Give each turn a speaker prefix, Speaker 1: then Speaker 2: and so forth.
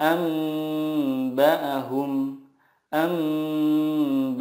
Speaker 1: أنبأهم أنبأهم.